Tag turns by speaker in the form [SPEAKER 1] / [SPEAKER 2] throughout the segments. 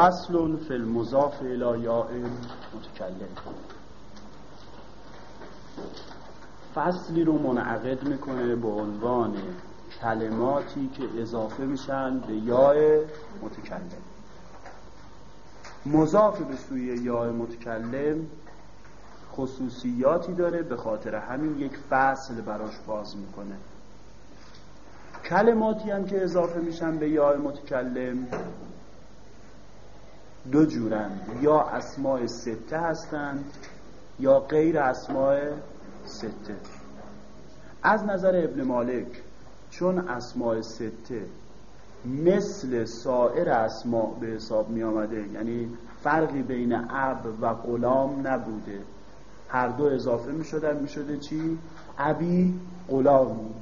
[SPEAKER 1] فصل فی المضاف الى یاء متکلم. فصلی رو منعقد می‌کنه به عنوان کلماتی که اضافه میشن به یاء متکلم. مضاف به سوی یاء متکلم خصوصیاتی داره به خاطر همین یک فصل براش باز می‌کنه. کلماتی هم که اضافه میشن به یاء متکلم دو جورند یا اسماء سته هستند یا غیر اسماء سته. از نظر ابن مالک چون اسماء سته مثل سایر اسماء به حساب می آمده یعنی فرقی بین اب و غلام نبوده. هر دو اضافه می شدن می شده چی؟ ابی غلامی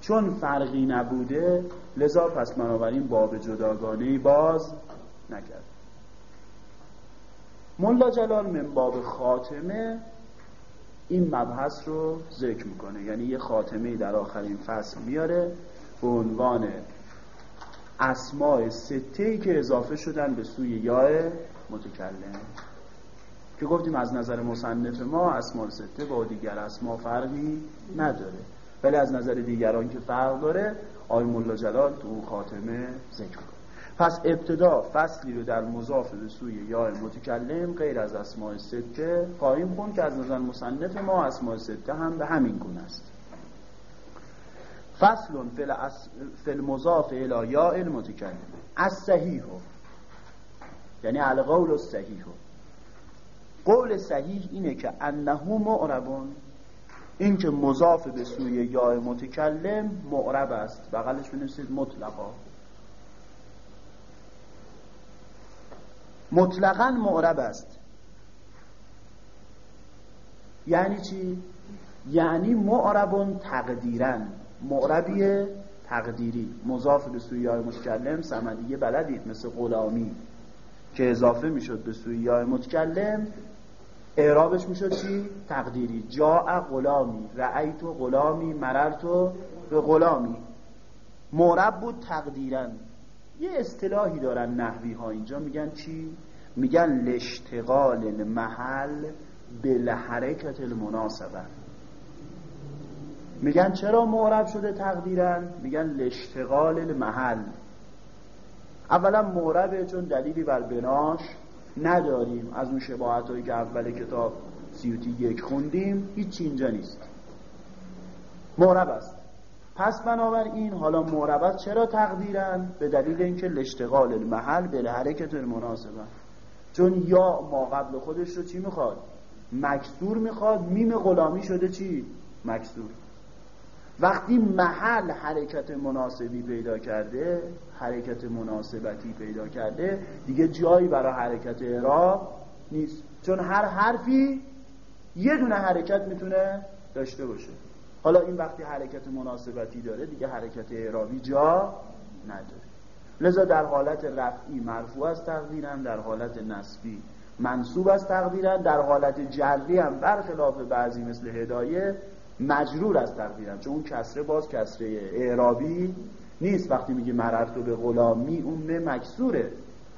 [SPEAKER 1] چون فرقی نبوده لذا پس بنابراین باب جداگانه باز نکرد. ملا جلال من خاتمه این مبحث رو ذکر می‌کنه. یعنی یه خاتمه در آخرین فصل میاره به عنوان اسماء سته که اضافه شدن به سوی یاه متکلم. که گفتیم از نظر مصنف ما اسماء سته با دیگر اسما فرقی نداره. ولی از نظر دیگران که فرق داره آی ملا جلال تو خاتمه ذکر پس ابتدا فصلی رو در مضاف به سوی یا متکلم غیر از اسماء سته قایم کن که از نظر مصنف ما اسماء سته هم به همین گونه است. فصل فی المضاف الى یا المتکلم از صحیح یعنی القول صحیح قول صحیح اینه که انه معربون این که مضاف به سوی یا متکلم معرب است. بغلش بنویسید مطلقا. مطلقا معرب است. یعنی چی؟ یعنی معربون تقدیرن معربی تقدیری. مضاف به سوی یا متکلم سمدیه بلدید مثل غلامی. که اضافه می‌شد به سوی یا متکلم اعرابش می‌شد چی؟ تقدیری. جاء غلامی. رأیت غلامی مررت به غلامی. معرب بود تقدیرن یه اصطلاحی دارن نحوی ها اینجا. میگن چی؟ میگن لشتغال المحل به لحرکت المناسبه. میگن چرا معرب شده تقدیرن؟ میگن لشتغال المحل. اولا معربه چون دلیلی بر بناش نداریم. از اون شباهت هایی که اول کتاب سیوتی یک خوندیم هیچ اینجا نیست. معرب است. پس بنابراین حالا معربت چرا تقدیرن به دلیل اینکه لشتغال المحل به حرکت المناسبه. چون یا ما قبل خودش رو چی می‌خواد؟ مکسور می‌خواد میم غلامی شده چی؟ مکسور. وقتی محل حرکت مناسبی پیدا کرده حرکت مناسبتی پیدا کرده دیگه جایی برای حرکت اعراب نیست. چون هر حرفی یه دونه حرکت می‌تونه داشته باشه. حالا این وقتی حرکت مناسبتی داره دیگه حرکت اعرابی جا نداره. لذا در حالت رفعی مرفوع از تقدیرن در حالت نصبی منصوب از تقدیرن در حالت جری هم برخلاف بعضی مثل هدایه مجرور از تقدیرن چون اون کسره باز کسره اعرابی نیست. وقتی میگه مررتو به غلامی اون مکسوره.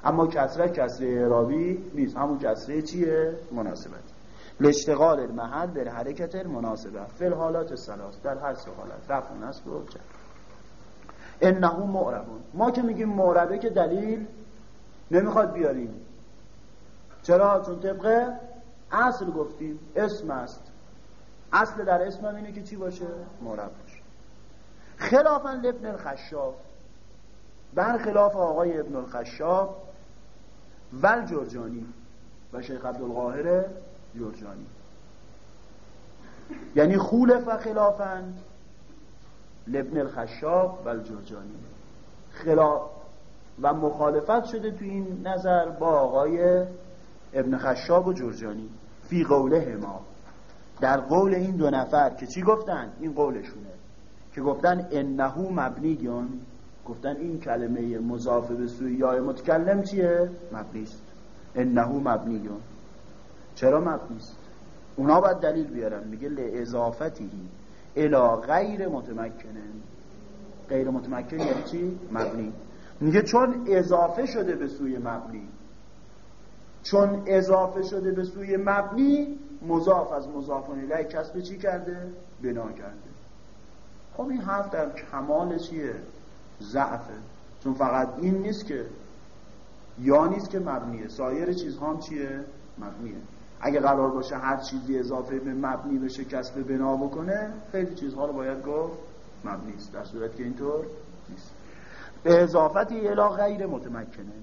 [SPEAKER 1] اما کسره کسره اعرابی نیست. همون کسره چیه؟ مناسبت. لاشتغال المحل حرکت مناسبه. فل حالات سلاس در هر سه حالت. رفع و نصب و جر انه معربون. ما که میگیم معربه که دلیل نمی‌خواد بیاریم. چرا؟ چون طبقه اصل گفتیم. اسم است. اصل در اسم هم اینه که چی باشه؟ معرب باشه. خلافا الخشاب بر خلاف آقای ابن الخشاب ول جرجانی و شیخ عبدالقاهر جرجانی یعنی خولف خلافن لبن الخشاب و الجرجانی. خلاف و مخالفت شده تو این نظر با آقای ابن خشاب و جرجانی. فی قوله ما. در قول این دو نفر که چی گفتن؟ این قولشونه. که گفتن انهو مبنیون گفتن این کلمه مضاف به سوی یا متکلم چیه؟ مبنیست انهو مبنیون چرا مبنیست؟ اونا باید دلیل بیارن. میگه لعظافتی الا غیر متمکنه. غیر متمکن یعنی چی؟ مبنی. میگه چون اضافه شده به سوی مبنی. چون اضافه شده به سوی مبنی مضاف از مضاف الیه. کسب چی کرده؟ بنا کرده. خب این حرف در کمال چیه؟ ضعفه. چون فقط این نیست که یا نیست که مبنیه. سایر چیزها هم چیه؟ مبنیه. اگه قرار باشه هر چیزی اضافه به مبنی بشه کسب بنا بکنه خیلی چیزها رو باید گفت مبنی است. در صورت که اینطور نیست. به اضافتی الا غیر متمکنه.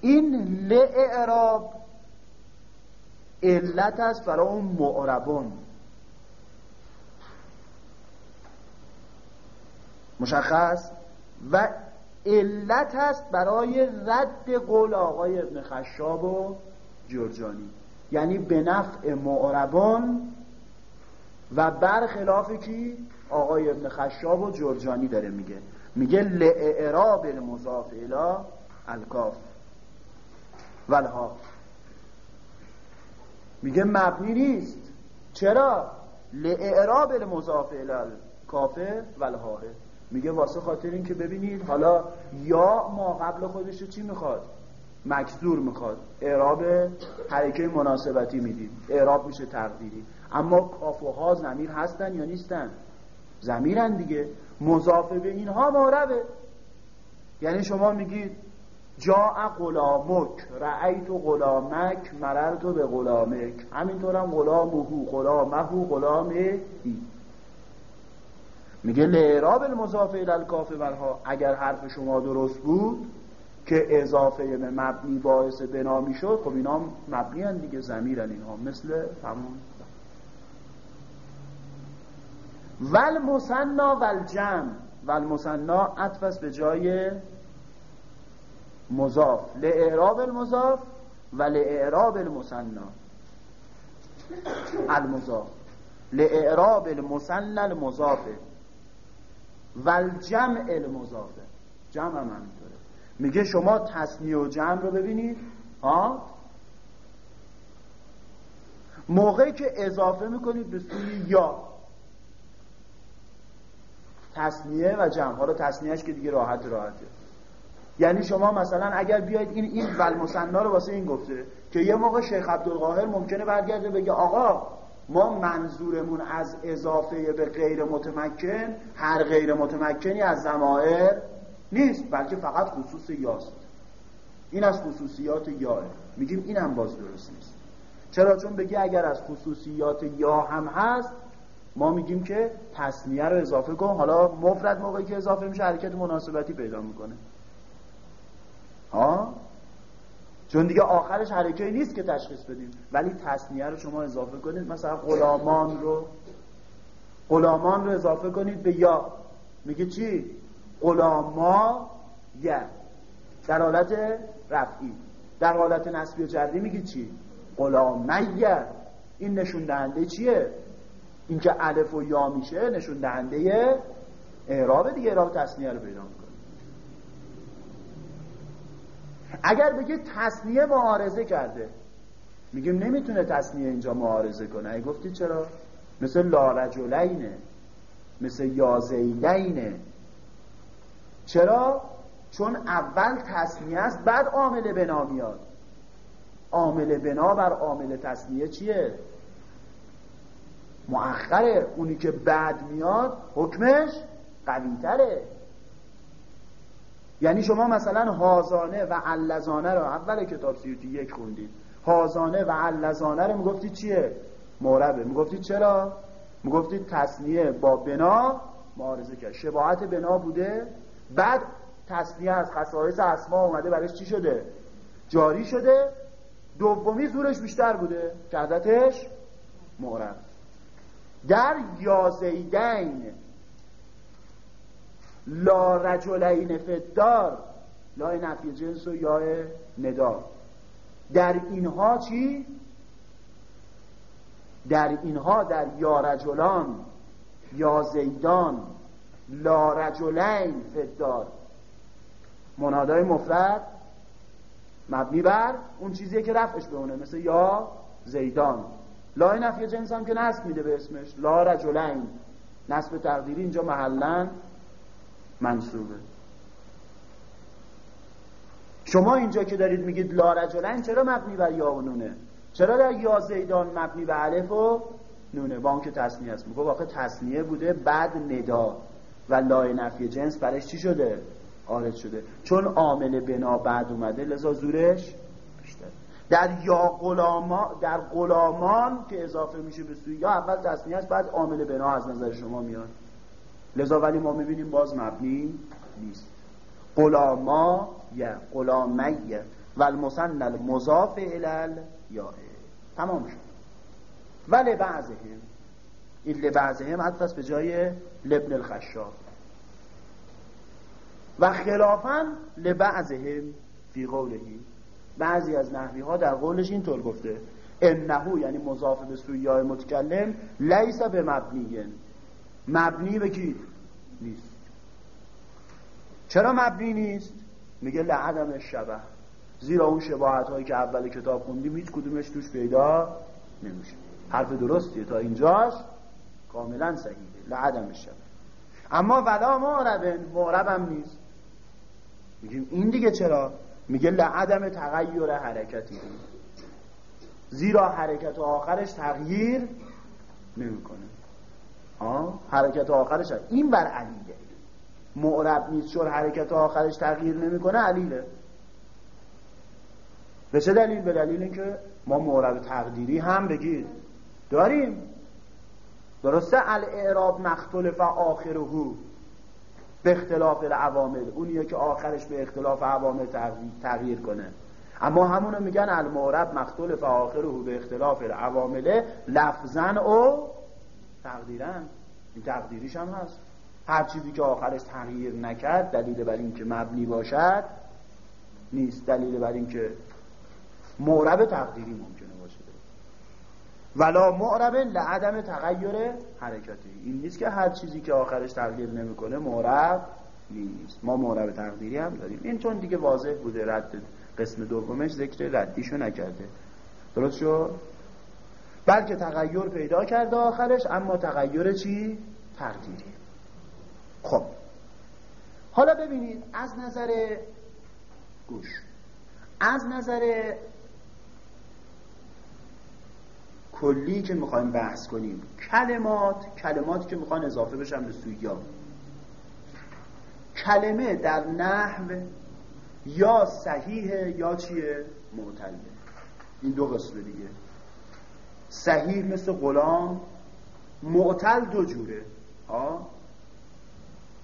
[SPEAKER 1] این لعراب علت است برای اون معربون. مشخص؟ و علت است برای رد قول آقای ابن خشاب و جرجانی. یعنی به نفع معربان و برخلاف کی؟ آقای ابن خشاب و جرجانی داره میگه. میگه لعراب المضاف الى الکاف ولها میگه مبنی نیست. چرا؟ لعراب المضاف الى الکاف ولها میگه واسه خاطر این که ببینید حالا یا ما قبل خودش چی می‌خواد؟ مکسور می‌خواد. اعراب حرکه مناسبتی می‌دید. اعراب میشه تقدیری. اما کاف و ها زمیر هستن یا نیستن؟ زمیرن دیگه. مضافه به اینها معربه یعنی شما میگید جا غلامک رأیت غلامک مررت به غلامک. همینطورم غلامهو غلامهو غلامه میگه لعراب المضاف الى الکاف ولها اگر حرف شما درست بود که اضافه به مبنی باعث بنا می‌شد خب اینا مبنی هن دیگه زمیرن اینها. مثل همون ول مسنا ول جمع ول مسنا عطف به جای مضاف. لاعراب المضاف و لاعراب المثنا المضاف. لاعراب المثنى المضاف. و الجمع المضافه جمع همینطوره میگه شما تصنیه و جمع رو ببینید. ها موقعی که اضافه می‌کنید به سوی یا. تصنیه و جمع. حالا تصنیهش که دیگه راحت راحته. یعنی شما مثلا اگر بیاید این این ولمسنا رو واسه این گفته که یه موقع شیخ عبدالقاهر ممکنه برگرده بگه آقا ما منظورمون از اضافه به غیر متمکن هر غیر متمکنی از زمائر نیست بلکه فقط خصوص یاست. این از خصوصیات یاه میگیم این هم باز درست نیست. چرا؟ چون بگی اگر از خصوصیات یا هم هست ما میگیم که تصنیه رو اضافه کن. حالا مفرد موقعی که اضافه میشه حرکت مناسبتی پیدا می‌کنه. ها؟ چون دیگه آخرش حرکه نیست که تشخیص بدیم. ولی تصنیه رو شما اضافه کنید. مثلا غلامان رو. غلامان رو اضافه کنید به یا. میگه چی؟ غلاما یه. در حالت رفعی. در حالت نسبی و جردی میگه چی؟ غلامیه این نشون دهنده چیه؟ اینکه الف و یا میشه نشون دهنده اعراب دیگه اعراب تصنیه رو پیدا می‌کنه. اگر بگه تصنیه معارضه کرده میگیم نمی‌تونه تصنیه اینجا معارضه کنه. ای گفتی چرا؟ مثل لارجولینه مثل یازیدینه چرا؟ چون اول تصنیه است بعد عامل بنا میاد. عامل بنا بر عامل تصنیه چیه؟ مؤخره. اونی که بعد میاد حکمش قویتره. یعنی شما مثلا هازانه و علزانه رو اول کتاب سیوتی یک خوندید. هازانه و علزانه رو می‌گفتید چیه؟ موربه. می‌گفتید چرا؟ می‌گفتید تصنیه با بنا معارضه کرد. شباهت بنا بوده؟ بعد تصنیه از خصایص اسما اومده برایش چی شده؟ جاری شده دومی زورش بیشتر بوده کردتش معرب در یازیدین لا رجلین فدار لا نفی جنس و یا ندا در اینها چی؟ در اینها در یا رجلان یا زیدان لا رجلین فدار منادای مفرد مبنی بر اون چیزیه که رفعش به اونه مثل یا زیدان. لا نفی جنس هم که نصب میده به اسمش. لا رجلین. نصب تقدیری اینجا محلن منصوبه. شما اینجا که دارید میگید لا رجلن چرا مبنی بر یا و نونه؟ چرا در یا زیدان مبنی به الف و نونه؟ با اون که تصنیه است. میگه واقع تصنیه بوده بعد ندا. و لای نفی جنس برش چی شده؟ آرد شده. چون عامل بنا بعد اومده لذا زورش بیشتر. در یا غلاما در غلامان که اضافه میشه به سوی یا اول تصنیه است بعد عامل بنا از نظر شما میاد. لذا ولی ما می‌بینیم باز مبنی نیست. غلاما یا غلامیه و المسن المضاف الال یا تمام شد. ولی بعضهم این لبعضهم حتی به جای لبن الخشاب و خلافا لبعضهم فی قولهی بعضی از نحوی ها در قولش اینطور گفته. انهو یعنی مضاف به سوی یا متکلم لیس به مبنی. مبنی به کی؟ نیست. چرا مبنی نیست؟ میگه لعدم شبه زیرا اون شباهت هایی که اول کتاب خوندیم هیچ کدومش توش پیدا نمیشه. حرف درستیه تا اینجاش کاملا صحیحه لعدم شبه اما ولا معربن معربم نیست. میگیم این دیگه چرا؟ میگه لعدم تغییر حرکتی. زیرا حرکت آخرش تغییر نمی‌کنه. ها حرکت آخرش این بر علیله. معرب نیست چون حرکت آخرش تغییر نمی‌کنه علیله. به چه دلیل؟ به دلیل اینکه ما معرب تقدیری هم بگید داریم. درسته الاعراب مختلف آخره به اختلاف العوامل. اونیه که آخرش به اختلاف عوامل تغییر کنه. اما همونو میگن المعرب مختلف آخره به اختلاف العوامل لفظن و تقدیرن این تقدیریش هم هست. هر چیزی که آخرش تغییر نکرد دلیل بر اینکه مبنی باشد نیست. دلیل بر اینکه معرب تقدیری باشه ولا معرب لعدم تغییر حرکتی. این نیست که هر چیزی که آخرش تغییر نمی‌کنه معرب نیست. ما معرب تقدیری هم داریم. این چون دیگه واضح بوده رد قسم دومش ذکر ردیشو نکرده. درست شد؟ بلکه تغییر پیدا کرده آخرش اما تغییر چی؟ تقدیری. خب. حالا ببینید از نظر گوش از نظر کلی که می‌خوایم بحث کنیم. کلمات کلماتی که می‌خوان اضافه بشن به سوی یا کلمه در نحو یا صحیح یا چیه؟ معتله. این دو قسمه دیگه. صحیح مثل غلام معتل دو جوره. آه؟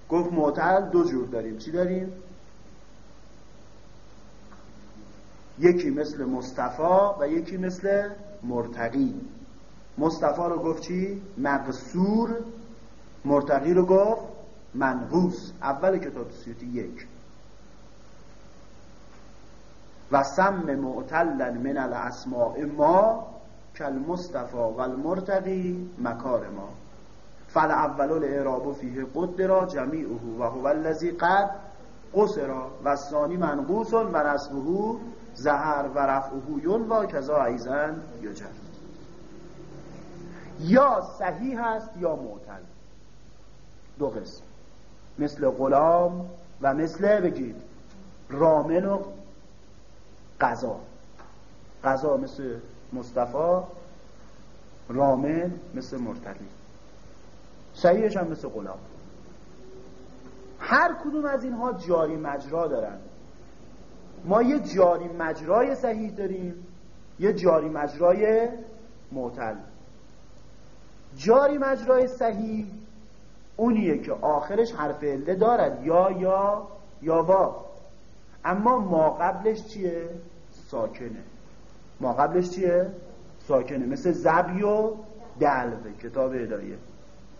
[SPEAKER 1] گفت معتل دو جور داریم. چی داریم؟ یکی مثل مصطفی و یکی مثل مرتقی. مصطفی رو گفت چی؟ مقصور. مرتقی رو گفت منحوس اول کتاب سیوتی یک. و سم معتلن من الاسماء ما کل مصطفی و المرتقی مکار ما. فل اول الاعراب فیه قدرا جمیعه و هو الذی قد قصرا و ثانی منقوص و رسمه زهر و رفعه و کذا ایزن یجر یا صحیح هست یا معتل. دو قسم. مثل غلام و مثل بگید رامن و قضا. قضا مثل مصطفی رامن مثل مرتقی صحیحش هم مثل غلام. هر کدوم از اینها جاری مجرا دارن. ما یه جاری مجرای صحیح داریم یه جاری مجرای معتل جاری مجرای صحیح اونیه که آخرش حرف علته دارد یا یا یا وا. اما ما قبلش چیه؟ ساکنه. ما قبلش چیه؟ ساکنه. مثل زبی و دلوه کتاب ادایه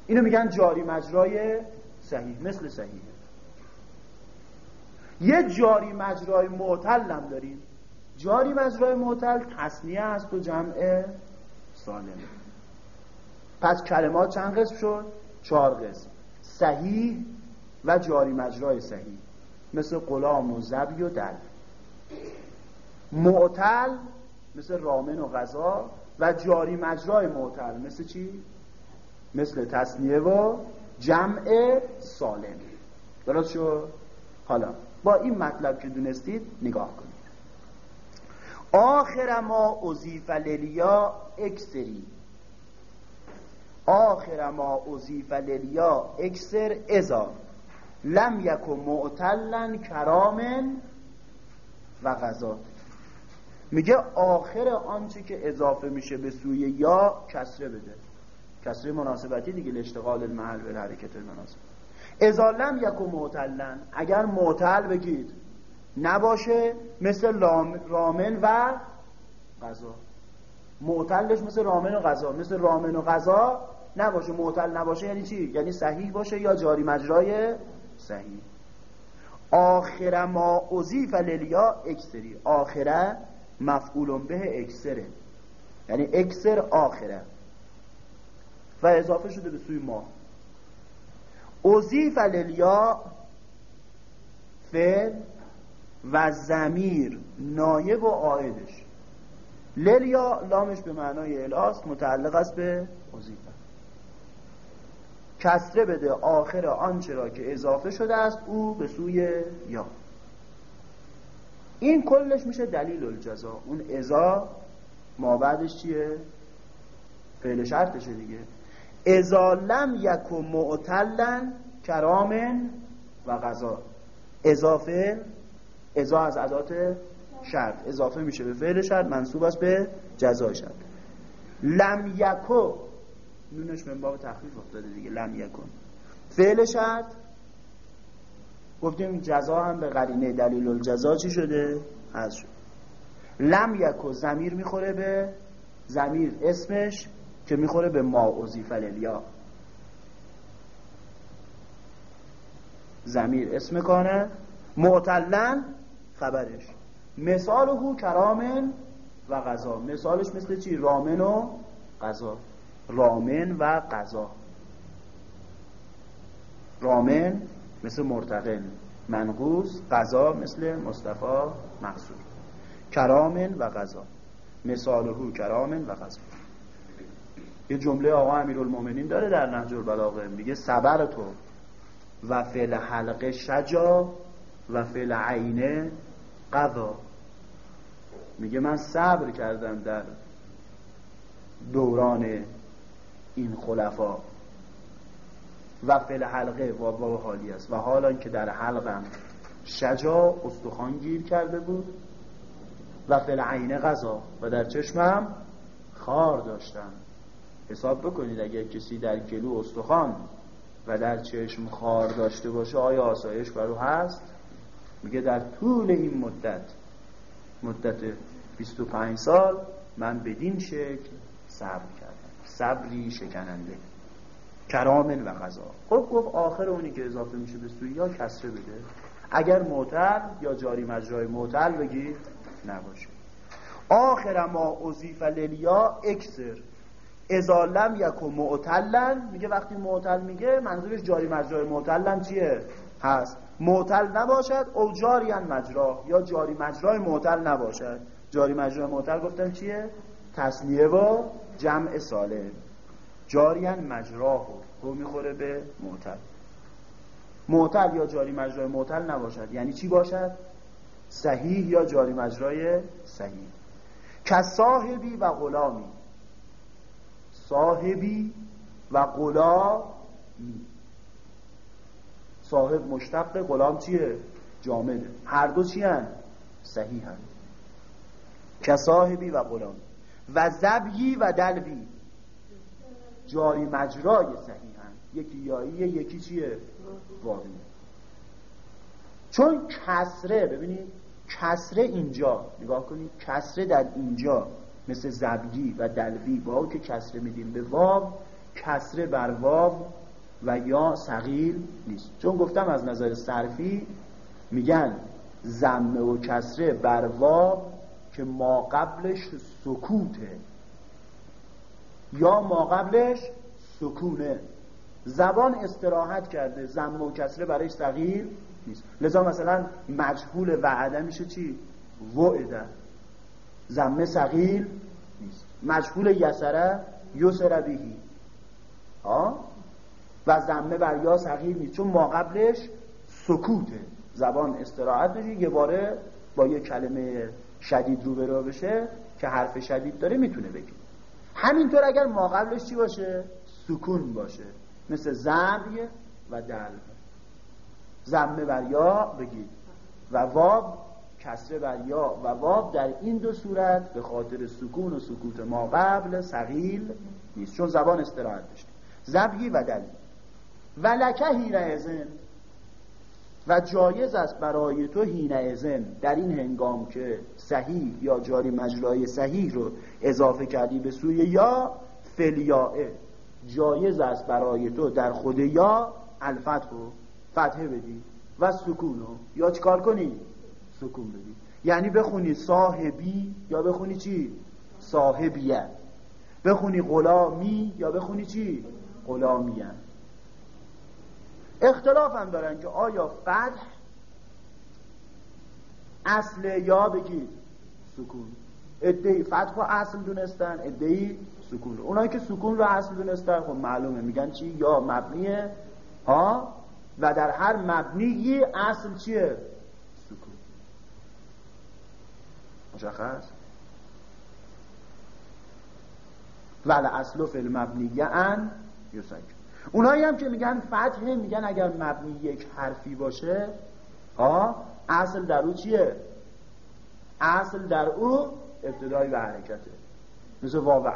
[SPEAKER 1] اینو میگن جاری مجرای صحیح مثل صحیح یه جاری مجرای معتل هم داریم. جاری مجرای معتل تصنیه است و جمع سالمه. پس کلمات چند قسم شد؟ چهار قسم. صحیح و جاری مجرای صحیح. مثل غلام و زبی و دل. معتل مثل رامن و غذا و جاری مجرای معتل مثل چی؟ مثل تصنیه و جمع سالم. درست شد؟ حالا. با این مطلب که دونستید نگاه کنید. آخر ما اضیف للیا اکسری. آخر ما اضیف للیا اکسر ازا. لم یکن معتلن کرامن و غذا. میگه آخر آنچه که اضافه میشه به سوی یا کسره بده. کسره مناسبتی دیگه لاشتغال المحل به حرکت مناسب. ازا لم یکن معتلن اگر معتل بگید نباشه مثل رامن و غذا. معتلش مثل رامن و غذا مثل رامن و غذا نباشه. معتل نباشه یعنی چی؟ یعنی صحیح باشه یا جاری مجرای صحیح. آخر ما اضیف للیا اکسری آخره مفعول به اکسره یعنی اکسر آخره. و اضافه شده به سوی ما. اضیف للیا فعل و زمیر نایب و آیدش للیا لامش به معنای الاست متعلق است به اضیفه کسره بده آخر آنچه را که اضافه شده است او به سوی یا. این کلش میشه دلیل الجزا. اون ازا ما بعدش چیه؟ فعل شرطشه دیگه. ازا لم یکو معتلن کرامن و غذا. اضافه ازا از عدات شرط. اضافه میشه به فعل شرط منصوب است به جزای شرط. لم یکو نونش من باب تخفیف افتاده دیگه. لم یکن فعل شرط گفتیم جزا هم به قرینه دلیل الجزا چی شده؟ از شد لم یکو زمیر می‌خوره به زمیر اسمش که می‌خوره به ما الیا زمیر اسم کانه معتلن خبرش. مثال هو کرامن و غذا مثالش مثل چی؟ رامن و غذا رامن و قضا. رامن مثل مرتقن. منقوس قضا مثل مصطفی مقصود. کرامن و قضا. مثاله کرامن و قضا. یه جمله آقا امیرالمومنین داره در نهج البلاغه میگه صبر تو و فعل حلقه شجا و فعل عینه قضا. میگه من صبر کردم در دوران این خلفا و فل حلقه و حالی است. و حالا که در حلقم شجا استخوان گیر کرده بود و فل عین غذا و در چشمم خار داشتم. حساب بکنید اگر کسی در گلو استخوان و در چشم خار داشته باشه آیا آسایش برو هست؟ میگه در طول این مدت مدت 25 سال من بدین شکل صبر کردم. صبری شکننده. کرامن و غذا. خب گفت آخر اونی که اضافه میشه به سوی یا کسره بده. اگر معتل یا جاری مجرای معتل بگید نباشه. آخر ما اضیف للیا اکسر. اذا لم یکو معتلن میگه وقتی معتل میگه منظورش جاری مجرای معتلن چیه؟ هست. معتل نباشد او جاری مجرا. یا جاری مجرای معتل نباشد. جاری مجرای معتل گفتن چیه؟ تصلیه و جمع سالم. جاریان مجراه رو می‌خوره به معتل. معتل یا جاری مجرای معتل نباشد. یعنی چی باشد؟ صحیح یا جاری مجرای صحیح. که صاحبی و غلامی. صاحبی و غلامی. صاحب مشتق غلام چیه؟ جامده. هر دو چی هن؟ صحیح هن. که صاحبی و غلامی. و زبیی و دلوی. جاری مجرای صحیحن یکی یاییه یکی چیه؟ واقعی. چون کسره ببینید کسره اینجا نگاه کنید کسره در اینجا. مثل زبگی و دلوی با که کسره میدیم به واو کسره بر واو و یا صغیر نیست. چون گفتم از نظر صرفی میگن زمه و کسره بر واو که ما قبلش سکوته. یا ما قبلش سکونه. زبان استراحت کرده زم و کسره برای صغیر نیست. لذا مثلا مجهول وعده میشه چی؟ وعده. زمه صغیر نیست. مجهول یسره یسره بهی و زمه بر یا صغیر نیست. چون ما قبلش سکوته زبان استراحت بشه یه باره با یه کلمه شدید رو بشه که حرف شدید داره می‌تونه بگه. همینطور اگر ما قبلش چی باشه؟ سکون باشه. مثل زمی و دل زمه بر یا بگید. و واب کسره بر یا و واب در این دو صورت به خاطر سکون و سکوت ما قبل سقیل نیست چون زبان استراحت داشته زبهی و دلی. و لکه هینه ازن و جایز است برای تو هینه ازن در این هنگام که صحیح یا جاری مجرای صحیح رو اضافه کردی به سوی یا فلیائه جایز است برای تو در خود یا الفتح رو فتحه بدی و سکون رو یا چکار کنی؟ سکون بدی. یعنی بخونی صاحبی یا بخونی چی؟ صاحبیه. بخونی غلامی یا بخونی چی؟ غلامیه. اختلاف هم دارن که آیا فتح اصل یا بگید سکون. ادهی فتح و اصل دونستن ادهی سکون. اونایی که سکون رو اصل دونستن خب معلومه. میگن چی؟ یا مبنیه ها؟ و در هر مبنی اصل چیه سکون مشخص؟ ول اصل فی المبنیه ان یسکن اونایی هم که میگن فتحه میگن اگر مبنی یک حرفی باشه ها اصل در او چیه؟ اصل در او ابتدایی به حرکته. مثل واو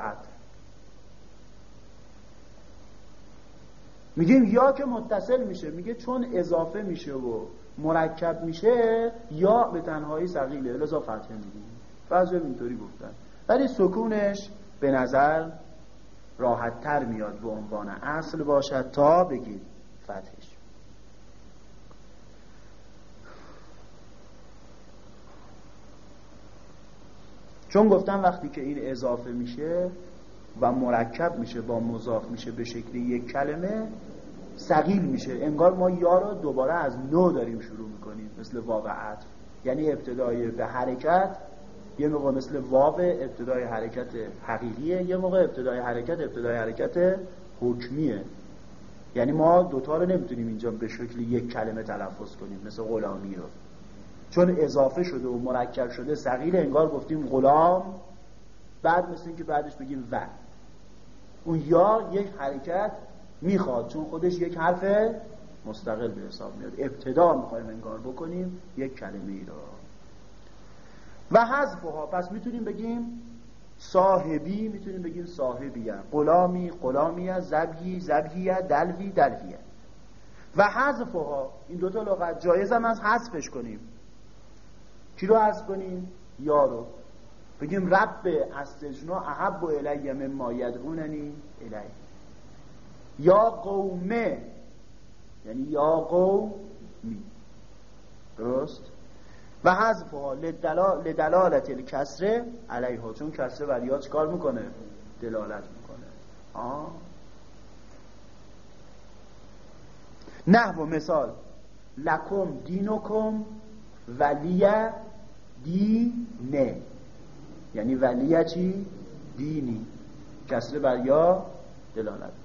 [SPEAKER 1] میگیم یا که متصل میشه میگه چون اضافه میشه و مرکب میشه یا به تنهایی سقیله لذا فتحه میگیم بعضی اینطوری گفتن. ولی سکونش به نظر راحت تر میاد به عنوان اصل باشد تا بگید فتحش. چون گفتم وقتی که این اضافه میشه و مرکب میشه با مضاف میشه به شکل یک کلمه سقیل میشه. انگار ما یا رو دوباره از نو داریم شروع می‌کنیم مثل واقع عطف یعنی ابتدای به حرکت یه موقع مثل واو ابتدای حرکت حقیقیه یه موقع ابتدای حرکت ابتدای حرکت حکمیه. یعنی ما دوتا رو نمی‌تونیم اینجا به شکل یک کلمه تلفظ کنیم مثل غلامی رو. چون اضافه شده و مرکب شده سقیل انگار گفتیم غلام بعد مثل اینکه بعدش بگیم و. اون یا یک حرکت می‌خواد. چون خودش یک حرف مستقل به حساب میاد. ابتدا می‌خوایم انگار بکنیم یک کلمه ای رو و حذفها. پس می‌تونیم بگیم صاحبی می‌تونیم بگیم صاحبیه. غلامی غلامیه زبهی زبهیه دلوی دلویه. و حذفها. این دوتا لغت جایز هم از حذفش کنیم. چی رو حذف کنیم؟ یا رو. بگیم رب استجنا احب و الی مما یدعوننی یا قومه. یعنی یا قومی. درست؟ و حذفها لدلالت الکسره علیها. چون کسره بر یا کار می‌کنه؟ دلالت می‌کنه. آه. نه و مثال. لکم دینکم ولیه دینه. یعنی ولیه چی؟ دینی. کسره بر یا دلالت.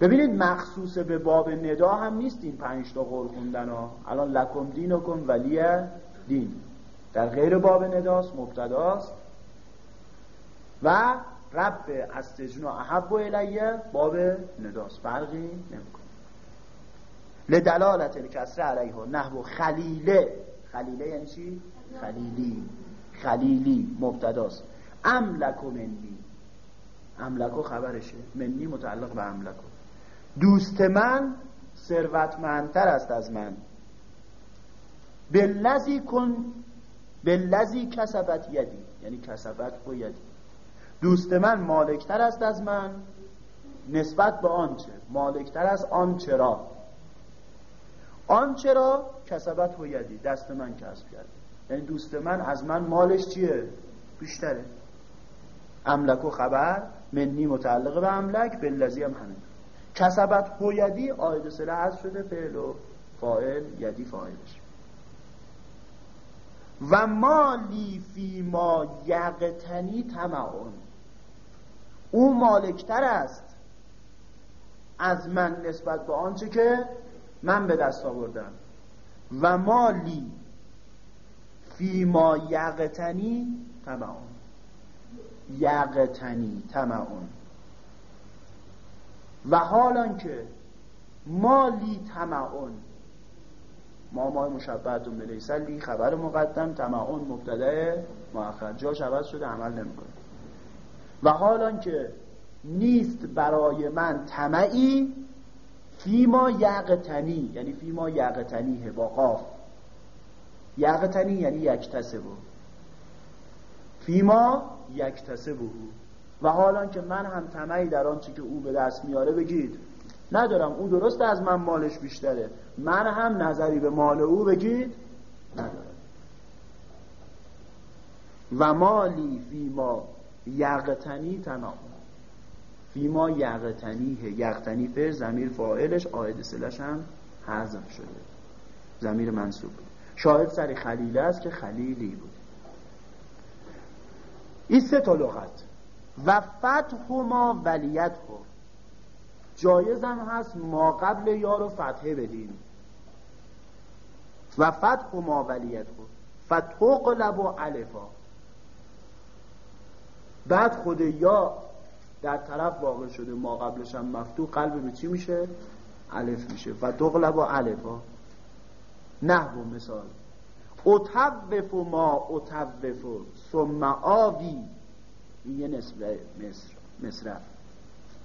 [SPEAKER 1] ببینید مخصوص به باب ندا هم نیست این پنج تا قول خوندن ها. الان لکم دین و کن ولی دین. در غیر باب نداست مبتداست. و رب استجنا احب و الیه باب نداست. فرقی نمی‌کنه. لدلالت الکسر علیه نحو خلیله. خلیله یعنی چی؟ خلیلی. خلیلی مبتداست. املکو منی. املکو خبرشه. منی متعلق به املکو دوست من ثروتمندتر است از من. بلزی کن بلزی کسبت یدی. یعنی کسبت و یدی. دوست من مالکتر است از من نسبت به آنچه. مالکتر از آن چرا آن چرا کسبت و یدی. دست من کسب کرده یعنی دوست من از من مالش چیه؟ بیشتره. املک و خبر منی متعلق به املک بلزی هم همین. کسبت هویدی آید سله از شده فعل و فاعل یدی فاعلش و ما فی ما یقتنی تمعون او مالکتر است از من نسبت به آنچه که من به دست آوردم. و مالی فی ما یقتنی تمعون یقتنی تمعون و حالان که مالی تمعون ما ما مشبهتون به لی خبر مقدم تمعون مبتدا مؤخر جاش عوض شده عمل نمی‌کنه. و حالان که نیست برای من طمعی فیما یقتنی یعنی فیما یقتنیه با قاف یقتنی یعنی یکتسبو. فیما یکتسبو و حالا که من هم طمعی در آنچه که او به دست میاره بگید. ندارم. او درست از من مالش بیشتره. من هم نظری به مال او بگید. ندارم. و مالی فیما یقتنی تمام فیما یقتنیه یقتنی فعل زمیر فاعلش. آید سلش هم حذف شده. زمیر منصوب بود. شاهد سر خلیله است که خلیلی بود. این سه تا لغت. و فتح ما ولیت ها جایزم هست ما قبل یا رو فتحه بدیم. و فتح ما ولیت ها فتح و علفا. بعد خود یا در طرف واقع شده ما قبلش هم مفتوح قلب به چی میشه؟ الف میشه. و تغلب و الفا نحو مثال. اتوف ما اتوف ثم آوی. این یه نسبه مصر مصرف.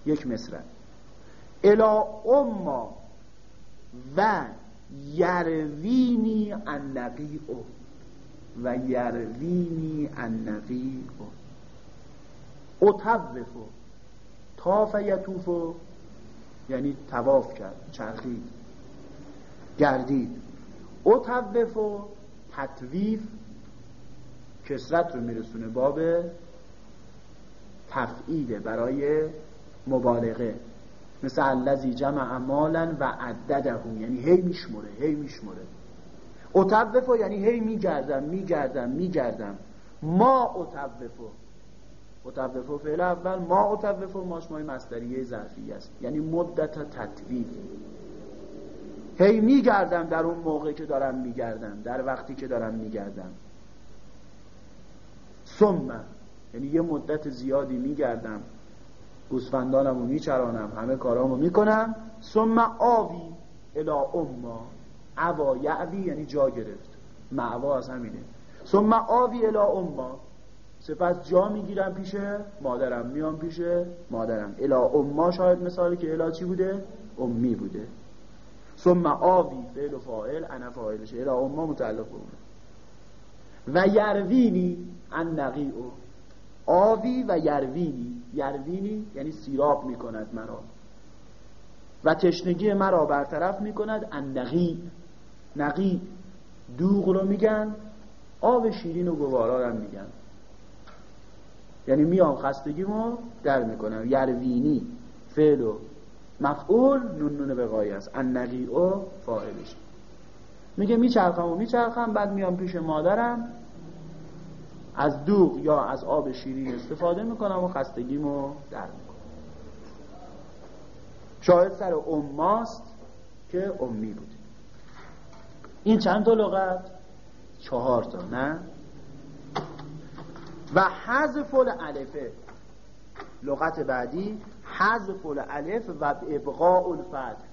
[SPEAKER 1] یک مصرف. الا اما و یروینی النقیع و یروینی النقیع اتوفو. تاف یتوفو یعنی تواف کرد چرخید. گردید. اتوفو. تطویف. کسرت رو میرسونه باب تفعیله برای مبالغه. مثل الذی جمع مالا و عدده یعنی هی میشمره هی میشمره اتوفو یعنی هی میگردم میگردم میگردم. ما اتوفو. متوفه فعل اول ما اتوفه ماش مای مصدریه ظرفی است. یعنی مدت تطویل. هی میگردم در اون موقع که دارم میگردم در وقتی که دارم میگردم. ثم یعنی یه مدت زیادی میگردم گوسفندانم رو میچرانم همه کارامو می‌کنم. ثم آوی الا اما عوا یعوی یعنی جا گرفت. معوا از همینه. ثم آوی الا اما سپس جا می‌گیرم پیش مادرم میام پیش مادرم. الا اما شاید مثالی که الا چی بوده؟ امی بوده. ثم آوی فعل و فاعل انا فاعلشه. الا اما متعلق بونه و یروینی ان نقیعو. آوی و یروینی یروینی یعنی سیراب می‌کند مرا. و تشنگی مرا برطرف می‌کند. ان نقی دوغ رو میگن. آب شیرین و گوارا هم میگن. یعنی میام خستگیمو در می‌کنم. یروینی فعل و مفعول نون نون بقایی است. النقی و فاعلش. میگه میچرخم و میچرخم. بعد میام پیش مادرم. از دوغ یا از آب شیرین استفاده می‌کنم و خستگیمو در می‌کنم. شاهد سر اماست که امی بود این چند تا لغت؟ چهار تا نه؟ و حذف الالفه لغت بعدی حذف الالف و ابقاء الفتح.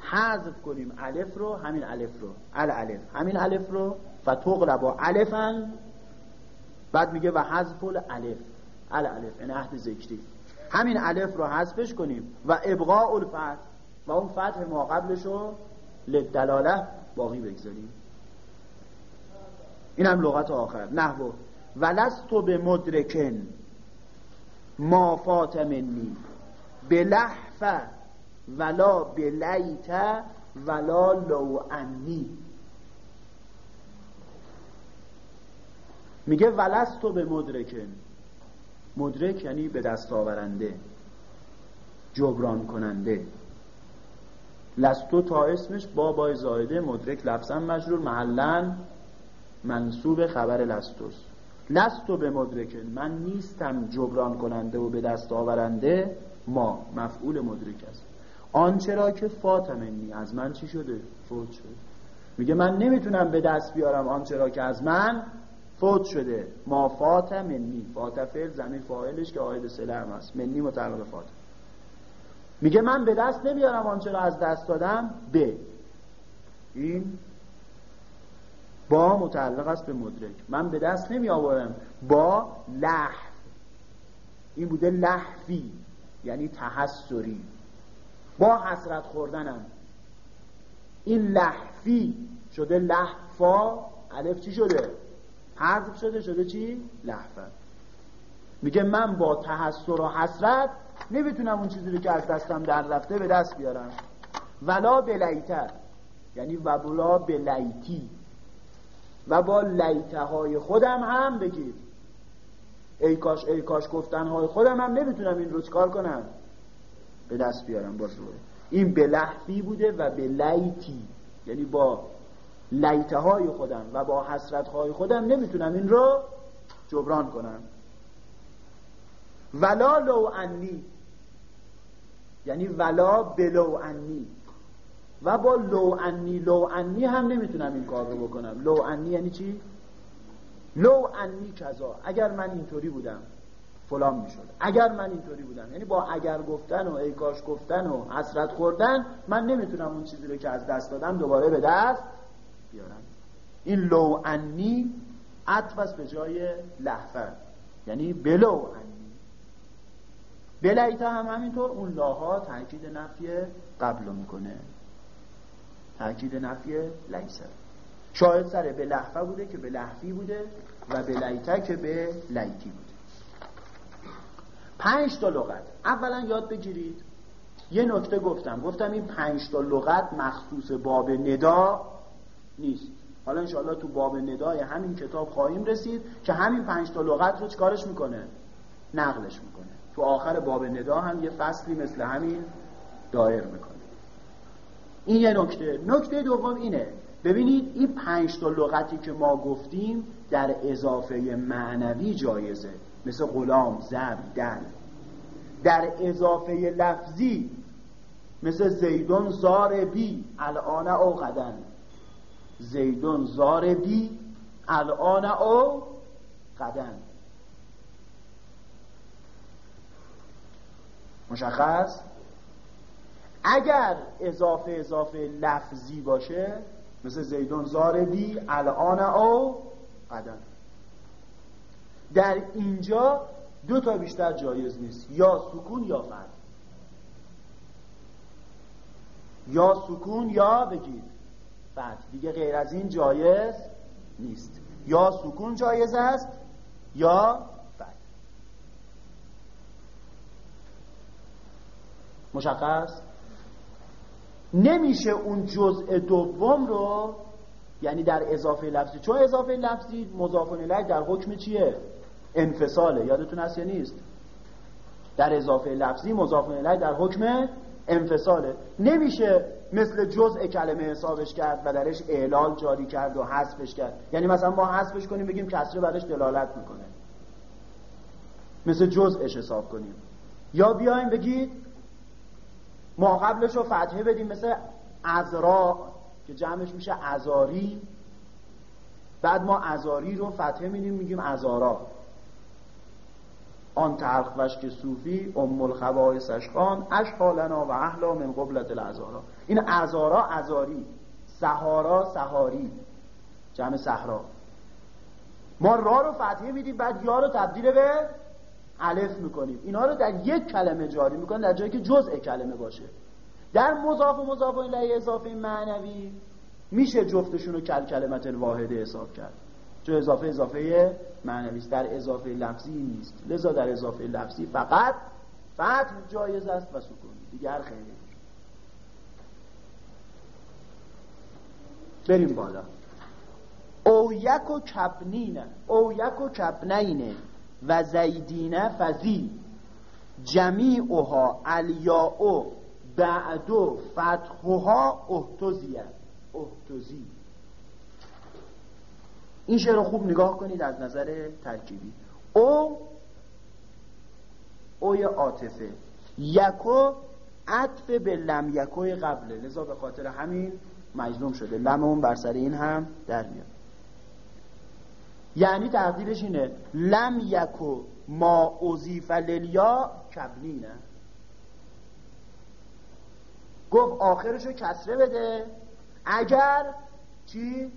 [SPEAKER 1] حذف کنیم الف رو همین الف رو. الالف. همین الف رو. و تغلب الفا بعد میگه و حذف الالف. الالف این عهد ذکری. همین الف رو حذفش کنیم و ابقاء الفتح و اون فتح ما قبلش رو لدلاله باقی بگذاریم. این هم لغت آخر. نحو ولستو به مدرکن ما فات منی بلحفه ولا بلیت ولا لو انی. میگه ولستو به مدرکن. مدرک یعنی به دست آورنده. جبران کننده. لستو تا اسمش بابای زایده مدرک لفظا مجرور محلا منصوب خبر لستوست. لستو به مدرکن من نیستم جبران کننده و به دست آورنده ما مفعول مدرک است. آنچه را که فاطمنی از من چی شده؟ فوت شده. میگه من نمی‌تونم به دست بیارم آنچه را که از من فوت شده. ما فات منی. فات فعل زمین فاعلش که آید سلم هست. منی متعلق فات میگه من به دست نمیارم آنچه را از دست دادم. به این با متعلق است به مدرک. من به دست نمی آورم با لح. این بوده لحفی یعنی تحسری. با حسرت خوردنم. این لحفی شده لحفا. الف چی شده؟ حذف شده شده چی؟ لحفه میگه من با تحسر و حسرت نمی‌تونم اون چیزی رو که از دستم در رفته به دست بیارم. ولا بلیتر یعنی وبلا بلیتی. و با لیته های خودم هم بگید ای کاش ای کاش گفتن های خودم هم نمی‌تونم این رو چکار کنم؟ به دست بیارم با این بلهفی بوده و بلیتی یعنی با لیت های خودم و با حسرت های خودم نمی‌تونم این رو جبران کنم. ولا لو انی یعنی ولا بلو انی. و با لو انی لو انی هم نمی‌تونم این کار رو بکنم. لو انی یعنی چی؟ لو انی کذا. اگر من اینطوری بودم فلان می‌شد. اگر من اینطوری بودم یعنی با اگر گفتن و ای کاش گفتن و حسرت خوردن من نمی‌تونم اون چیزی رو که از دست دادم دوباره به دست این لو انی عطف به جای لحفه. یعنی بلو انی. بلیتا هم همینطور اون لاها تاکید نفی قبل می‌کنه. تاکید نفی لیسه. شاهد سره به لحفه بوده که به لحفی بوده و به لیته که به لیتی بوده. پنج تا لغت. اولا یاد بگیرید. یه نکته گفتم. گفتم این پنج تا لغت مخصوص باب ندا نیست. حالا انشاءالله تو باب ندای همین کتاب خواهیم رسید که همین پنج تا لغت رو چکارش می‌کنه؟ نقلش می‌کنه. تو آخر باب ندا هم یه فصلی مثل همین دایر می‌کنه. این یه نکته. نکته دوم اینه. ببینید این پنج تا لغتی که ما گفتیم در اضافه معنوی جایزه. مثل غلام زب دل. در اضافه لفظی مثل زیدون زار بی. الان او قدن زیدون زار بی الان او قدن مشخص؟ اگر اضافه اضافه لفظی باشه مثل زیدون زاربی الان او قدم. در اینجا دو تا بیشتر جایز نیست. یا سکون یا فرد. یا سکون یا بگید بعد دیگه غیر از این جایز نیست. یا سکون جایز است یا فرد مشخص؟ نمیشه اون جزء دوم رو یعنی در اضافه لفظی. چون اضافه لفظی مضاف الیه در حکم چیه؟ انفصاله. یادتون هست یا نیست؟ در اضافه لفظی مضاف الیه در حکم انفصاله. نمیشه مثل جزء کلمه حسابش کرد و درش اعلال جاری کرد و حذفش کرد. یعنی مثلا ما حذفش کنیم بگیم کسره برش دلالت می‌کنه. مثل جزءش حساب کنیم. یا بیایم بگید ما قبلش رو فتحه بدیم مثل ازرا که جمعش میشه ازاری. بعد ما ازاری رو فتحه میدیم میگیم ازارا. آن که صوفی ام الخبائس اشخان اشخالنا و اهلا من قبلت الازارا این ازارا ازاری سهارا سهاری جمع صحرا. ما را رو فتحه میدیم بعد یا رو تبدیل به الف می‌کنیم. اینا رو در یک کلمه جاری می‌کنیم در جایی که جزء کلمه باشه. در مضاف و مضاف الیه اضافه معنوی میشه جفتشون رو کل کلمت الواحده حساب کرد. چون اضافه اضافه معنوی است در اضافه لفظی نیست. لذا در اضافه لفظی فقط فتح جایز است و سکون. دیگر خیلی بریم بالا. او یک و کبنینه او یک و کبنینه و زیدینه فزی جمیعها الیاء بعدو فتحها احتزیه احتزی این شعر رو خوب نگاه کنید از نظر ترکیبی. او اوی عاطفه. یکو عطف به لم یکوی قبله. لذا به خاطر همین مجزوم شده. لم اون بر سر این هم در میاد. یعنی تقدیرش اینه. لم یکو ما اوزیف للیا کبنی نه گفت آخرشو کسره بده. اگر چی؟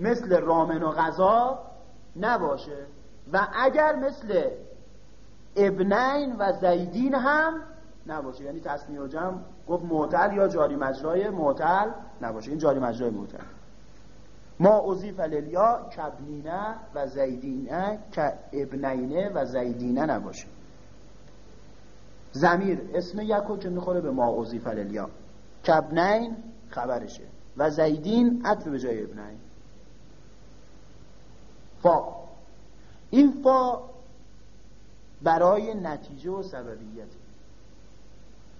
[SPEAKER 1] مثل رامن و غذا نباشه. و اگر مثل ابنین و زیدین هم نباشه. یعنی تصنیه و جمع گفت معتل یا جاری مجرای معتل نباشه. این جاری مجرای معتل. ما اضیف للیا کبنینه و زیدینه که ابنینه و زیدینه نباشه. زمیر اسم یکو که می‌خوره به ما اضیف للیا. کبنین خبرشه. و زیدین عطف به جای ابنین. فا این فا برای نتیجه و سببیت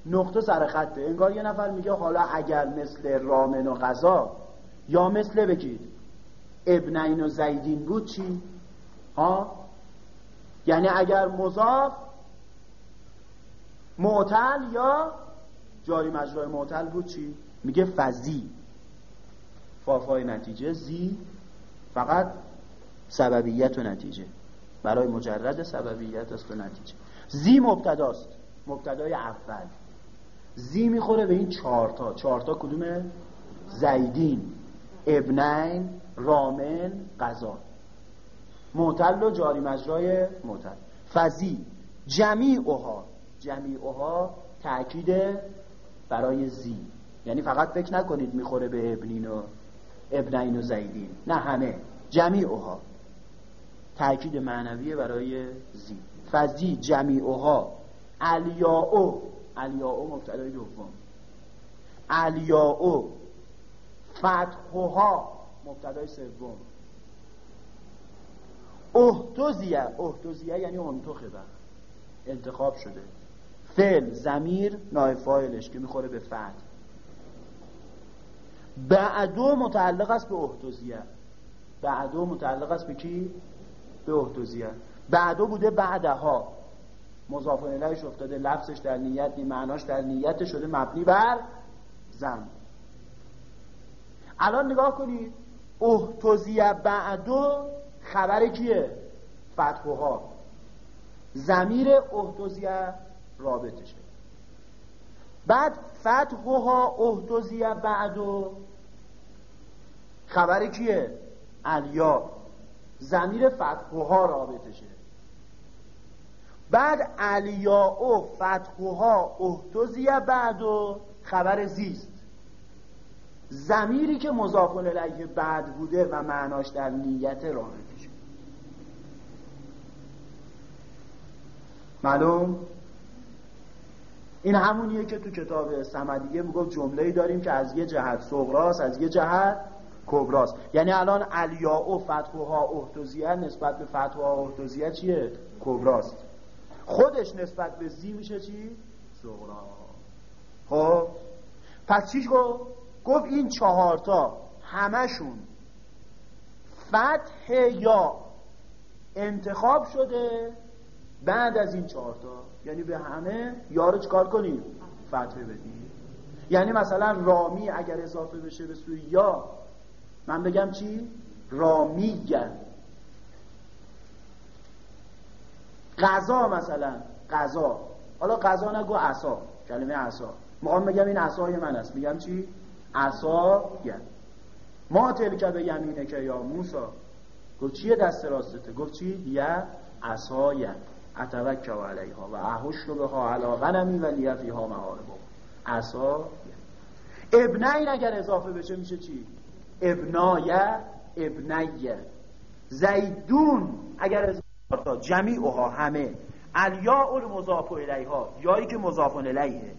[SPEAKER 1] نقطه سر خطه انگار یه نفر میگه حالا اگر مثل رامن و غذا یا مثل بگید ابنین و زیدین بود چی؟ ها؟ یعنی اگر مضاف معتل یا جاری مجرای معتل بود چی؟ میگه فزی فافای نتیجه زی فقط سببیت و نتیجه. برای مجرد سببیت است و نتیجه. زی مبتداست. مبتدای اول. زی می‌خوره به این چهارتا چهارتا کدومه؟ زیدین ابنین رامن قضا. معتل و جاری مجرای معتل. فزی جمیعها. جمیعها تأکید برای زی. یعنی فقط فکر نکنید می‌خوره به ابنین و ابنین و زیدین. نه همه. جمیعها. تأکید معنویه برای زی. فزی جمیعها. الیاو الیاو مبتدای دوم. الیاو فتحها. مبتدای سوم. احتوزیه احتوزیه یعنی انتخبه انتخاب شده. فعل زمیر نایب فاعلش که می‌خوره به فتح. بعدو متعلق است به احتوزیه بعدو متعلق است به کی؟ به احتوزیه بعدو بوده بعدها. مضاف الیهش افتاده لفظش در نیت معناش در نیت شده مبنی بر زم الان نگاه کنید احتوزیه بعدو خبر کیه؟ فتحوها زمیر احتوزیه رابطشه. بعد فتحوها احتوزیه بعدو خبر کیه؟ الیا زمیر فتحوها رابطشه بعد الیا و فتحوها احتوزیه بعدو خبر زیست. زمیری که مضاف الیه بعد بوده و معناش در نیت رابطه شد معلوم؟ این همونیه که تو کتاب سمدیه می‌گفت جمله ای داریم که از یه جهت صغراست از یه جهت کبراست. یعنی الان الیا و فتحوها احتوزیه نسبت به فتحوها احتوزیه چیه؟ کبراست. خودش نسبت به زی میشه چی؟ صغرا خب؟ پس چیش گفت؟ گفت این چهارتا همشون فتح یا انتخاب شده بعد از این چهارتا. یعنی به همه یا رو چکار کنیم؟ فتح بدیم. یعنی مثلا رامی اگر اضافه بشه به سوی یا من بگم چی؟ رامیگن غذا مثلا غذا حالا غذا نگو عصا کلمه عصا. می‌خوام بگم این عصای من است. میگم چی؟ عصا ما تلک به یمینه که یا موسا گفت چیه دست راستته؟ گفت چی؟ یه عصای اتوکه علیها و احش رو به ها علا غنمی و لیفی ها محاربو عصا ابنین اگر اضافه بشه میشه چی؟ ابنای ابنیه زیدون اگر اضافه جمیعها همه. الیا المضاف الیها یایی که مضاف الیه.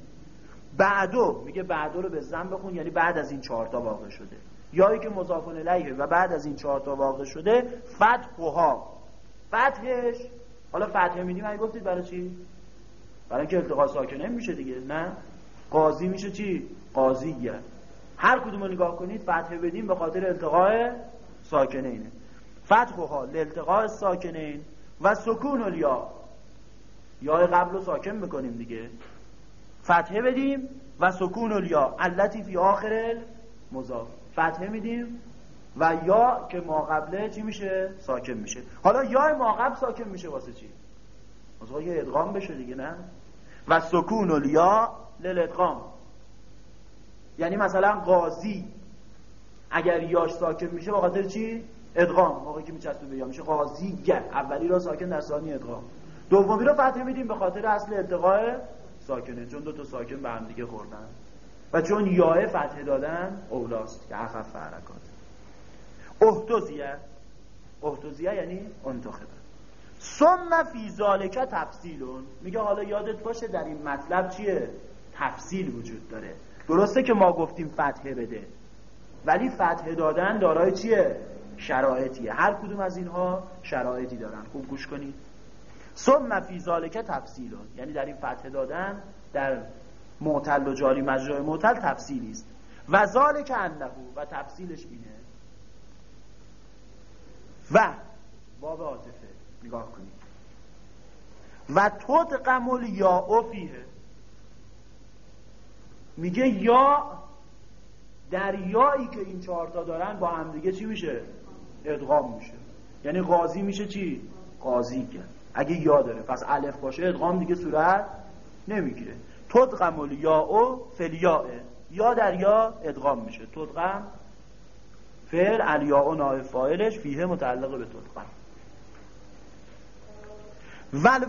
[SPEAKER 1] بعدو میگه بعدو رو به زن بخون یعنی بعد از این چهارتا واقع شده. یایی که مضاف الیه و بعد از این چهارتا واقع شده فتحها. فتحش حالا فتح میدیم اگه گفتید برای چی؟ برای اینکه التقاء ساکنه میشه دیگه نه؟ قاضی میشه چی؟ قاضیه. هر کدوم رو نگاه کنید فتح بدیم به خاطر التقاء ساکنه اینه فتحها لالتقاء ساکنین و سکون الیا یا قبل رو ساکن می‌کنیم دیگه. فتحه بدیم و سکون الیا علتی فی آخر مضاف فتحه میدیم و یا که ما قبله چی میشه؟ ساکن میشه. حالا یا ما قبل ساکن میشه واسه چی؟ واسه یه ادغام بشه دیگه نه؟ و سکون الیا للادغام. یعنی مثلا قاضی اگر یاش ساکن میشه با خاطر چی؟ ادغام. موقعی که میچسبه به یا میشه قاضی گه اولی را ساکن در ثانی ادغام. دومی رو فتحه میدیم به خاطر اصل التقاء ساکنه. چون دو تا ساکن به هم دیگه خوردن. و چون یاه فتحه دادن اولاست که اخف حرکات احتوزیه احتوزیه یعنی انتخبه. ثم فی ذالک تفصیلون میگه حالا یادت باشه در این مطلب چیه؟ تفصیل وجود داره. درسته که ما گفتیم فتحه بده. ولی فتحه دادن دارای چیه؟ شرایطیه. هر کدوم از اینها شرایطی دارن. خوب گوش کنید. ثم فی ذالک تفصیلون یعنی در این فتحه دادن در معتل و جاری مجرای معتل تفصیلی است. و ذالک انه و تفصیلش اینه. و باب عاطفه. نگاه کنید. و تدقم یا فیه. میگه یا در یایی که این چهارتا دارن با هم دیگه چی میشه؟ ادغام میشه. یعنی قاضی میشه چی؟ قاضی کرد. اگه یا داره. پس الف باشه ادغام دیگه صورت نمی‌گیره. تدغم یا او فلیاه یا در یا ادغام میشه. تدغم فعل و نائب فاعلش فیه متعلق به تدغم. ول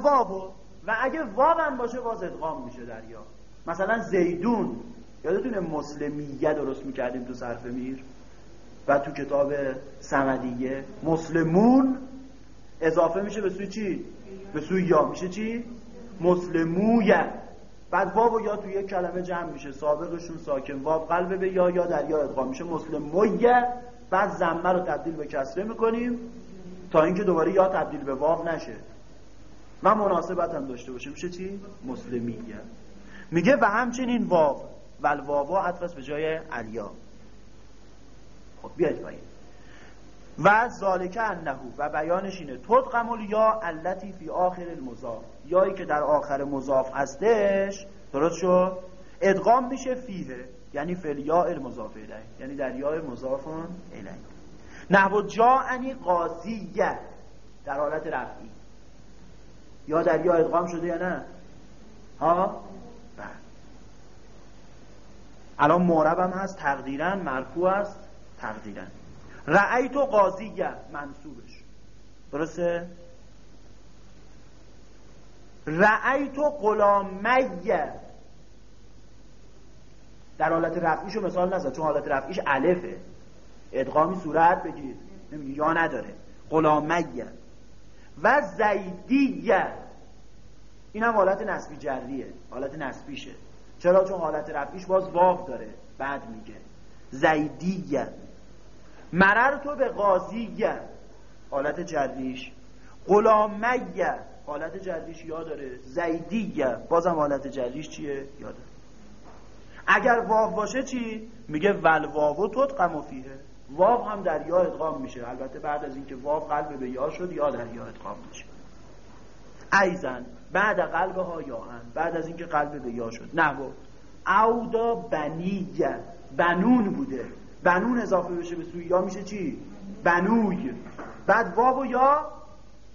[SPEAKER 1] و اگه واو هم باشه باز ادغام میشه در یا مثلا زیدون یادتونه مسلمیه درست می‌کردیم تو صرف میر؟ و تو کتاب سمدیه مسلمون اضافه میشه به سوی چی؟ به سوی یا. میشه چی؟ مسلمویه. بعد واو و یا تو یک کلمه جمع میشه. سابقشون ساکن. واو قلب به یا یا در یا ادغام میشه. مسلمویه. بعد زمه رو تبدیل به کسره می‌کنیم تا اینکه دوباره یا تبدیل به واو نشه. و مناسبت هم داشته باشه میشه چی؟ مسلمیه. میگه و همچنین واو و الواوا عطف به جای الیا خب بیاید پایین. و ذالک انهو و بیانش اینه تدغم یا التی فی آخر المضاف یایی که در آخر مضاف هستش درست شد؟ ادغام میشه فیه یعنی فلیا المضاف الیه. یعنی در یا مضاف الیه. نحو جاءنی قاضیه در حالت رفعی. یا در یا ادغام شده یا نه؟ ها؟ الان معربم هست تقدیرا مرفوع است تقدیرا. رأیت و قاضیه منصوبش. درسته؟ رأیت و غلامیه در حالت رفعیشو مثال نزد چون حالت رفعیش الفه. ادغامی صورت بگیر. نمیگه یا نداره. غلامیه و زیدیه. این هم حالت نسبی جریه حالت نسبیشه. چرا؟ چون حالت رفعیش باز واو داره. بعد میگه زیدیه. مرر تو به قاضیه حالت جریش غلامیه حالت جریش یا داره. زیدیه. بازم حالت جریش چیه؟ یا داره. اگر واو باشه چی؟ میگه ول واو و فیه. واو هم در یا ادغام میشه. البته بعد از اینکه واو قلب به یا شد یا در یا ادغام میشه. ایزن بعد قلب ها یا هم بعد از اینکه قلب به یا شد. نه اودا بنیه بنون بوده. بنون اضافه بشه به سوی. یا میشه چی؟ بنوی. بعد واو و یا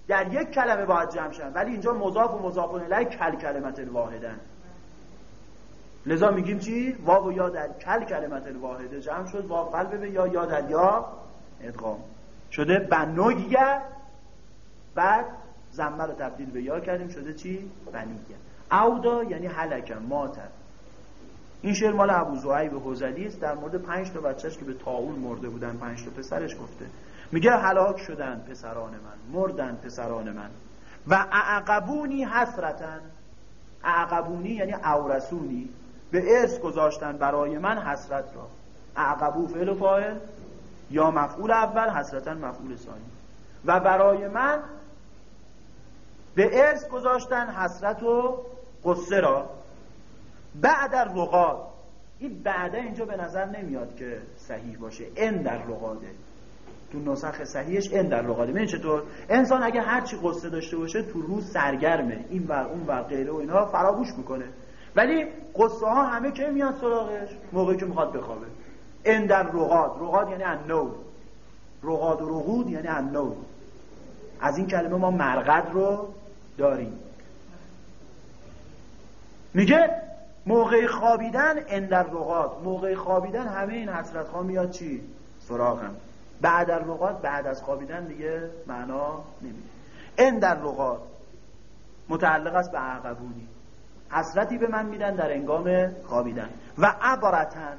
[SPEAKER 1] در یک کلمه باید جمع شن. ولی اینجا مضاف و مضاف الیه کل کلمت واحدن لذا میگیم چی؟ واو و یا در کل کلمت واحده جمع شد. واو قلب به یا یا در یا ادغام. شده بنویه بعد زمه رو تبدیل به یا کردیم شده چی؟ بنیه اودا یعنی حلکم ماتر این شعر مال ابو زهیب حوزلی است در مورد پنج تا بچهش که به طاعون مرده بودن پنج تا پسرش گفته. میگه هلاک شدن پسران من مردن پسران من. و اعقبونی حسرتن. اعقبونی یعنی اورسونی. به ارث گذاشتن برای من حسرت را. اعقبو فعل و فاعل. یا مفعول اول حسرتا مفعول ثانی. و برای من به ارث گذاشتن حسرت و قصه را. بعد رقاد. این بعده اینجا به نظر نمیاد که صحیح باشه. ان در رقاده. تو نسخ صحیحش ان در رقاده. ببین چطور؟ انسان اگه هر چی قصه داشته باشه تو روز سرگرمه. این ور اون ور غیره و اینها فراموش می‌کنه. ولی قصه ها همه که میاد سراغش؟ موقعی که می‌خواد بخوابه. ان در رقاد. رقاد یعنی انو رقاد و رقود یعنی انو از این کلمه ما مرقد رو داریم. میگه موقع خوابیدن اندر رقاد موقع خوابیدن همه این حسرت ها میاد چی؟ سراغم. بعد در رقاد بعد از خوابیدن دیگه معنا نمیده. اندر رقاد متعلق است به عقبونی. حسرتی به من میدن در انگام خوابیدن. و عبرتن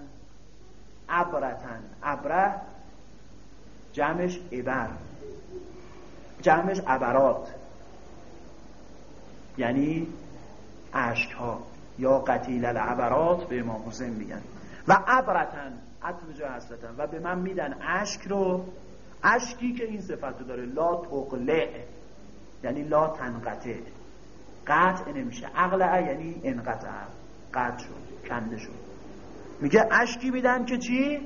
[SPEAKER 1] عبرتن عبره جمعش عبر. جمعش عبرات. یعنی عشق ها یا قتیل العبرات به امام حسین میگن. و عبرتن عطف جا حسرتن و به من میدن عشق رو عشقی که این صفت داره لا تقلع یعنی لا تنقطع. قطع نمیشه. عقل یعنی انقطع قطع شد کنده شد. میگه اشکی میدن که چی؟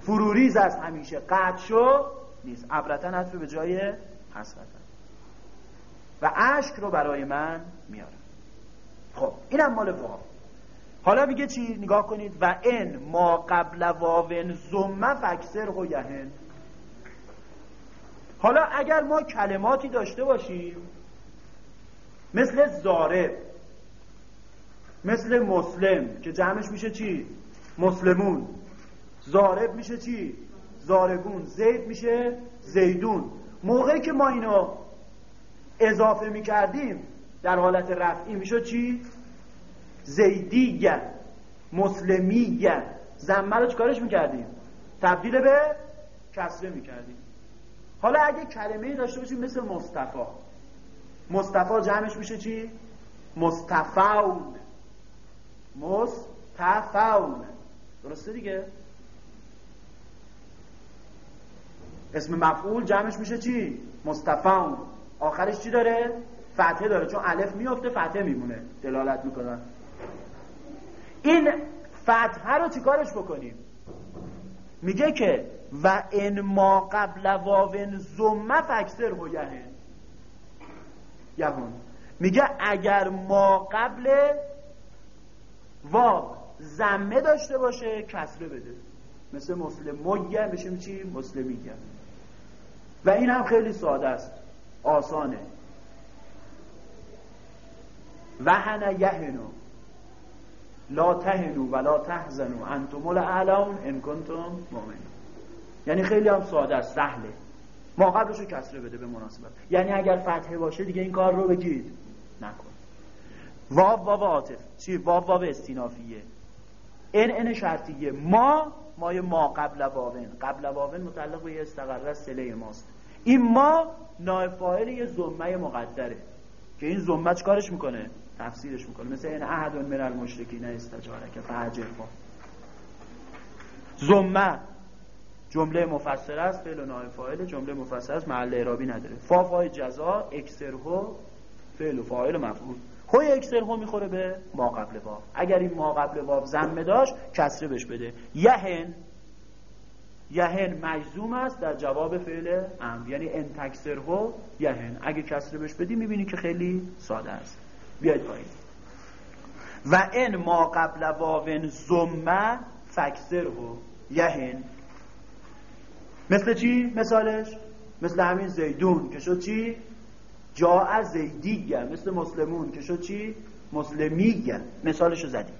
[SPEAKER 1] فروریز از همیشه. قطع شد نیست. عبرتن حذف به جای حسرتن و اشک رو برای من میارم خب اینم مال واو حالا میگه چی؟ نگاه کنید. و ان ما قبل واون زمه فکسر و یهن. حالا اگر ما کلماتی داشته باشیم مثل زارب مثل مسلم که جمعش میشه چی؟ مسلمون. زارب میشه چی؟ زاربون. زید میشه زیدون. موقعی که ما اینو اضافه می‌کردیم در حالت رفعی میشه چی؟ زیدیگه مسلمیگه زمه رو چکارش می‌کردیم؟ تبدیل به کسره می‌کردیم حالا اگه کلمه داشته باشیم مثل مصطفی مصطفی جمعش میشه چی؟ مصطفون مصطفون درسته دیگه؟ اسم مفعول جمعش میشه چی؟ مصطفون آخرش چی داره؟ فتحه داره. چون الف میفته فتحه میمونه. دلالت می‌کنن این فتحه رو چیکارش بکنیم؟ میگه که و ان ما قبل واون زمه فکسر هو یهون. میگه اگر ما قبل واو زمه داشته باشه کسره بده. مثل مسلم میگه بشه چی؟ مسلمیگه و این هم خیلی ساده است. آسانه. وهن یهنو. لا تهنو ولا تحزنو. انتم الاعلون ان کنتم مؤمنین یعنی خیلی هم ساده است سهله. ما قبلشو کسره بده به مناسبت. یعنی اگر فتحه باشه دیگه این کار رو بگید. نکن. واو واو عاطف. چی؟ واو واو استینافیه. ان ان شرطیه. ما مای ما قبل واون قبل واون متعلق به استقرار سله ماست. این ما نائب فاعل یه زمه مقدره. که این زمه کارش می‌کنه؟ تفسیرش می‌کنه. مثل این احد من المشرکین استجاره که فهجر زمه جمله مفسر است فعل و نائب فاعل جمله مفسر است محل اعرابی نداره. فا فای جزا اکسرهو فعل و فاعل مفعول. خوی اکسرهو می‌خوره به ما قبل اگر این ما قبل واو زمه داشت کسره بش بده. یهن یهن مجزوم است در جواب فعل امر. یعنی ان تکسرهو یهن. اگه کسره بش بدی می‌بینی که خیلی ساده است. بیاید پایین. و ان ما قبل واون زمه فکسرهو یهن. مثل چی؟ مثالش؟ مثل همین زیدون که شد چی؟ جا از زیدیگه مثل مسلمون که شد چی؟ مسلمیگه مثالشو زدیم.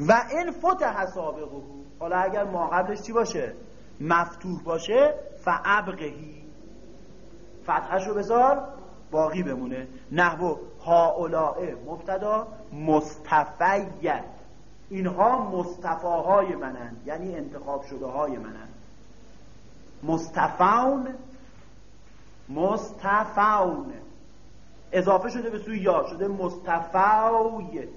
[SPEAKER 1] و این فتح سابقه حالا اگر ما قبلش چی باشه؟ مفتوح باشه فعبقهی. فتحش رو بذار باقی بمونه. نحو هاولائه مبتدا مصطفیت اینها مصطفاهای منن یعنی انتخاب شده های منن. مستفون مستفون اضافه شده به سوی یا شده مستفوی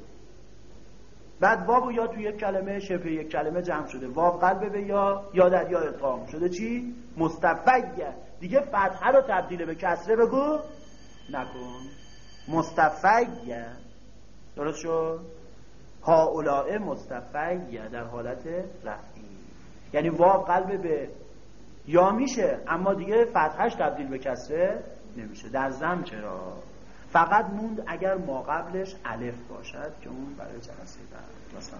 [SPEAKER 1] بعد واو یا توی یک کلمه شبه یک کلمه جمع شده. واو قلب به یا یا در یا ادغام شده. چی؟ مستفیه. دیگه فتحه رو تبدیل به کسره بگو. نکن. مستفیه. درست شد؟ هاولائه مستفیه در حالت رفتی یعنی واو قلب به یا میشه اما دیگه فتحش تبدیل به کسره نمیشه. در زم چرا؟ فقط موند اگر ما قبلش الف باشد که اون برای جلسه بعد. مثلا